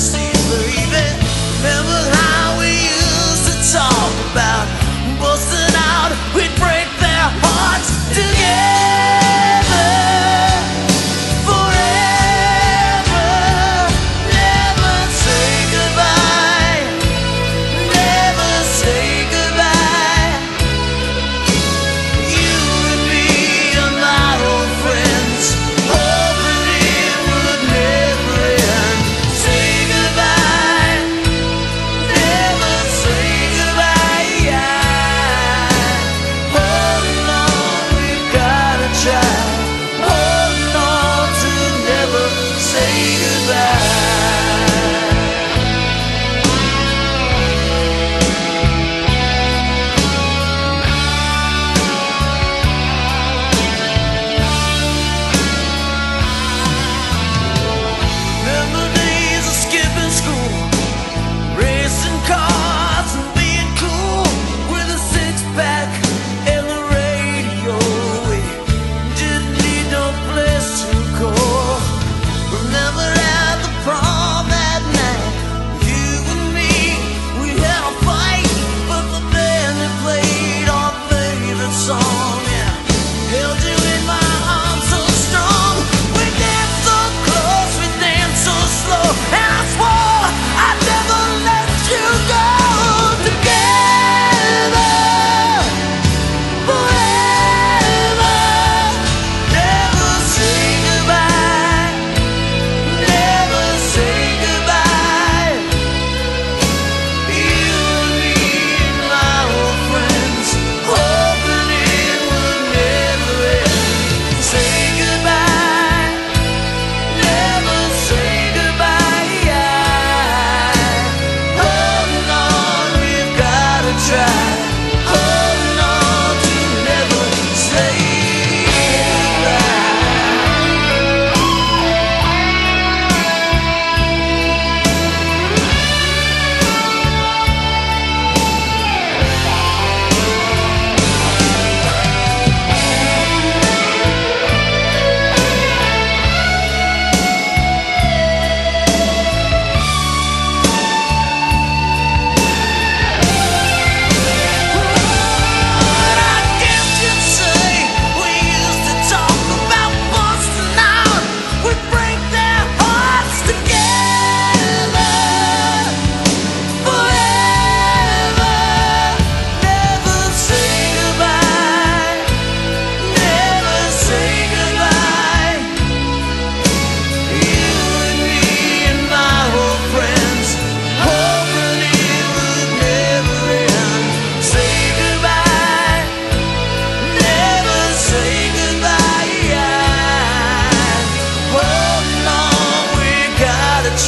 Remember how we used to talk about busting out, we'd break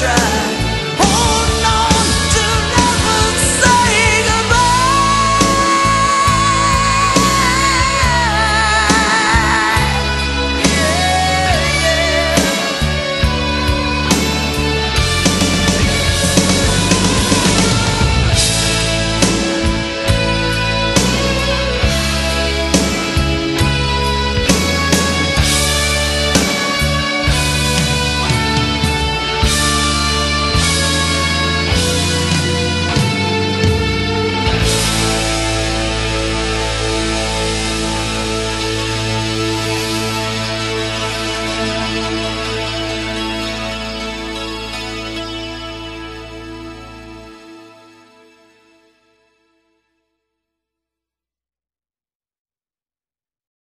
try.